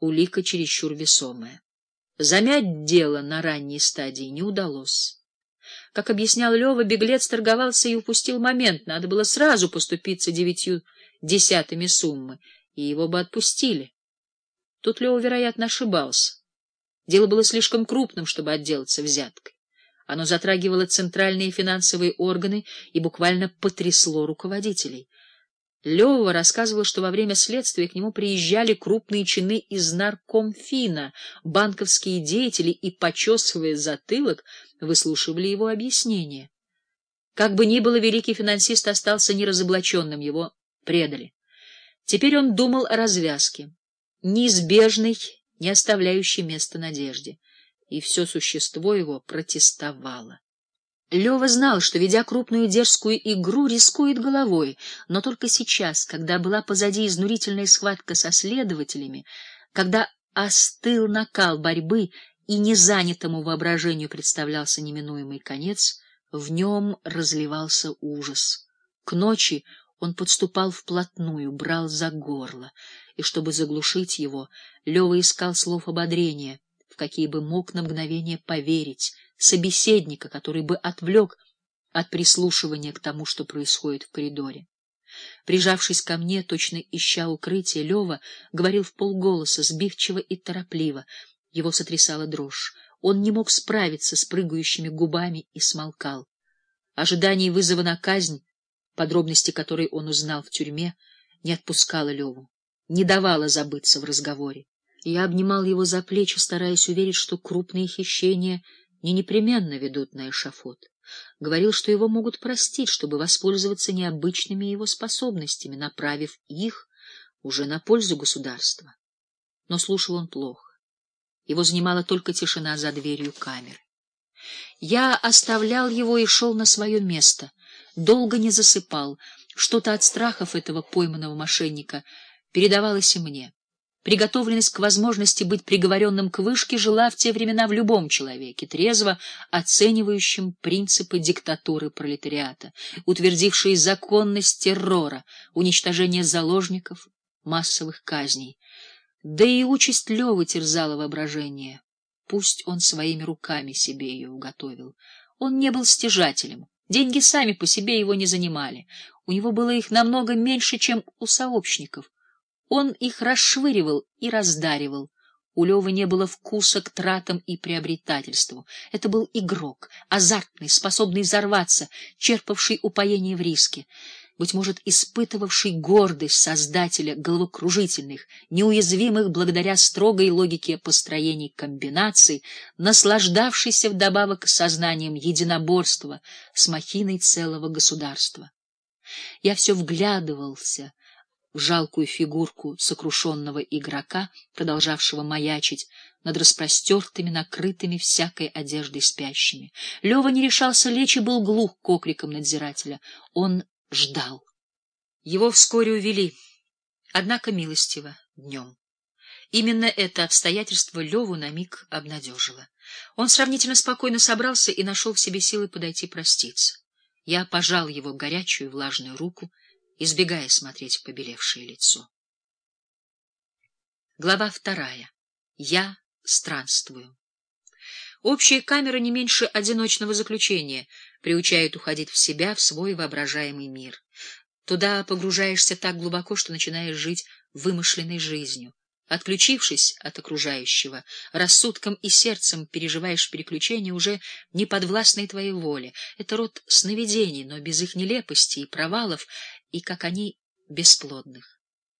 улика чересчур весомая. Замять дело на ранней стадии не удалось. Как объяснял Лева, беглец торговался и упустил момент. Надо было сразу поступиться девятью десятыми суммы, и его бы отпустили. Тут Лева, вероятно, ошибался. Дело было слишком крупным, чтобы отделаться взяткой. Оно затрагивало центральные финансовые органы и буквально потрясло руководителей. Лева рассказывал, что во время следствия к нему приезжали крупные чины из наркомфина, банковские деятели и, почесывая затылок, выслушивали его объяснения. Как бы ни было, великий финансист остался неразоблаченным, его предали. Теперь он думал о развязке, неизбежной, не оставляющей места надежде, и все существо его протестовало. Лева знал, что, ведя крупную дерзкую игру, рискует головой, но только сейчас, когда была позади изнурительная схватка со следователями, когда остыл накал борьбы и незанятому воображению представлялся неминуемый конец, в нем разливался ужас. К ночи он подступал вплотную, брал за горло, и, чтобы заглушить его, Лева искал слов ободрения, какие бы мог на мгновение поверить, собеседника, который бы отвлек от прислушивания к тому, что происходит в коридоре. Прижавшись ко мне, точно ища укрытие, Лева говорил в полголоса, сбивчиво и торопливо. Его сотрясала дрожь. Он не мог справиться с прыгающими губами и смолкал. Ожидание вызова на казнь, подробности которой он узнал в тюрьме, не отпускало Леву, не давало забыться в разговоре. Я обнимал его за плечи, стараясь уверить, что крупные хищения — не непременно ведут на эшафот. Говорил, что его могут простить, чтобы воспользоваться необычными его способностями, направив их уже на пользу государства. Но слушал он плохо. Его занимала только тишина за дверью камеры. Я оставлял его и шел на свое место. Долго не засыпал. Что-то от страхов этого пойманного мошенника передавалось и мне. Приготовленность к возможности быть приговоренным к вышке жила в те времена в любом человеке, трезво оценивающем принципы диктатуры пролетариата, утвердившие законность террора, уничтожения заложников, массовых казней. Да и участь Левы терзала воображение. Пусть он своими руками себе ее уготовил. Он не был стяжателем. Деньги сами по себе его не занимали. У него было их намного меньше, чем у сообщников. Он их расшвыривал и раздаривал. У Левы не было вкуса к тратам и приобретательству. Это был игрок, азартный, способный взорваться, черпавший упоение в риске, быть может, испытывавший гордость создателя головокружительных, неуязвимых благодаря строгой логике построений комбинаций, наслаждавшийся вдобавок сознанием единоборства с махиной целого государства. Я все вглядывался жалкую фигурку сокрушенного игрока, продолжавшего маячить над распростертыми, накрытыми всякой одеждой спящими. Лева не решался лечь и был глух к окрикам надзирателя. Он ждал. Его вскоре увели, однако милостиво, днем. Именно это обстоятельство Леву на миг обнадежило. Он сравнительно спокойно собрался и нашел в себе силы подойти проститься. Я пожал его горячую влажную руку, избегая смотреть в побелевшее лицо. Глава вторая. Я странствую. Общая камера не меньше одиночного заключения приучает уходить в себя, в свой воображаемый мир. Туда погружаешься так глубоко, что начинаешь жить вымышленной жизнью. Отключившись от окружающего, рассудком и сердцем переживаешь переключение уже не подвластной твоей воле. Это род сновидений, но без их нелепости и провалов, и как они бесплодных.